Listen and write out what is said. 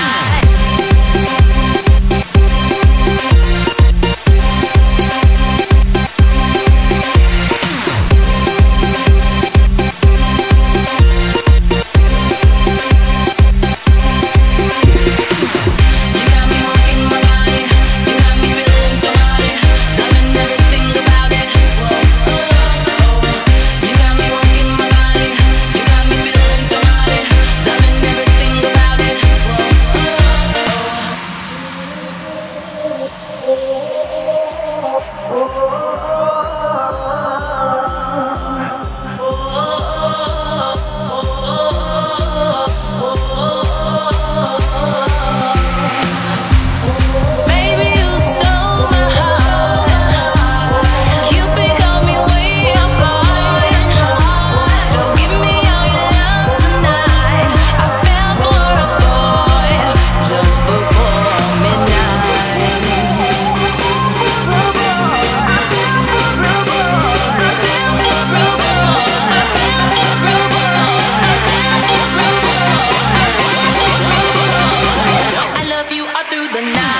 night. the night.